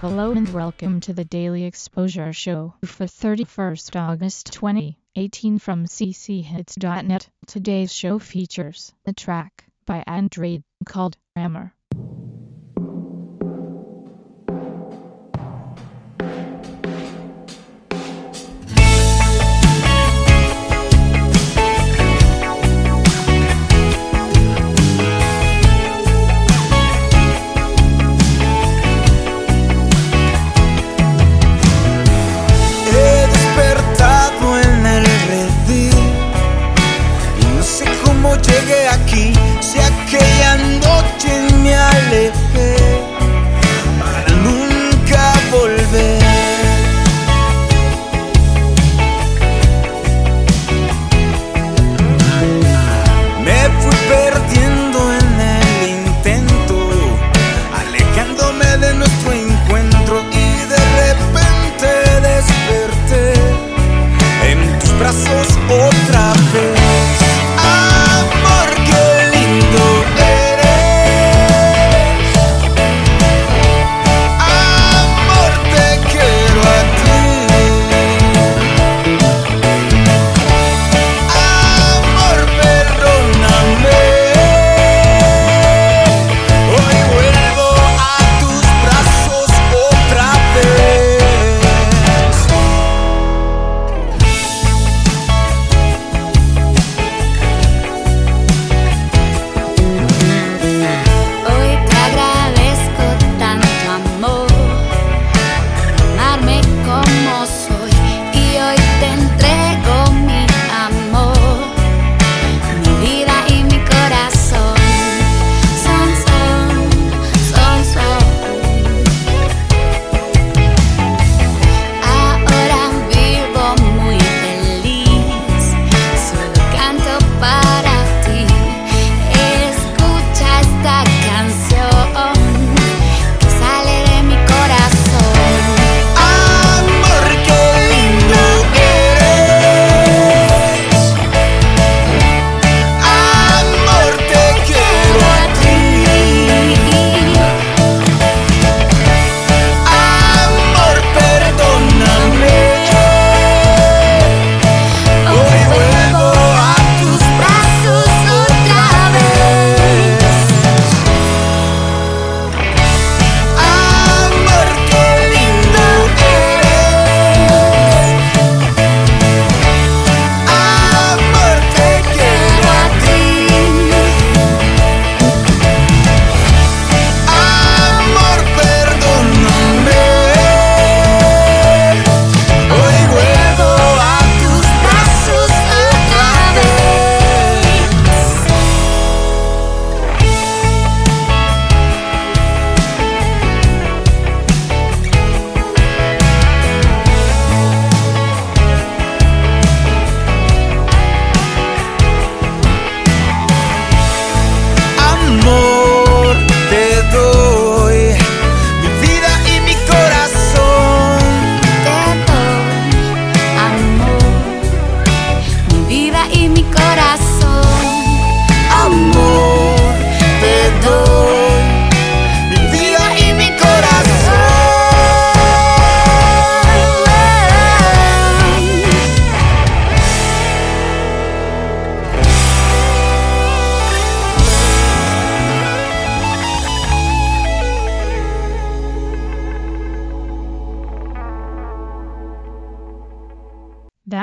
Hello and welcome to the Daily Exposure Show for 31st August 2018 from cchits.net. Today's show features a track by Android called Rammer.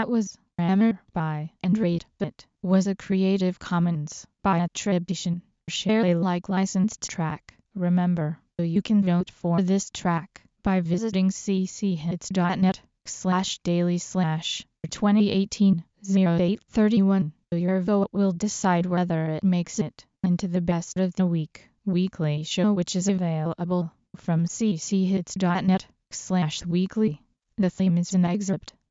That was Rammer by Android. It was a Creative Commons by attribution, share Alike licensed track. Remember, you can vote for this track by visiting cchits.net slash daily slash 2018 0831. Your vote will decide whether it makes it into the best of the week weekly show which is available from cchits.net slash weekly. The theme is an excerpt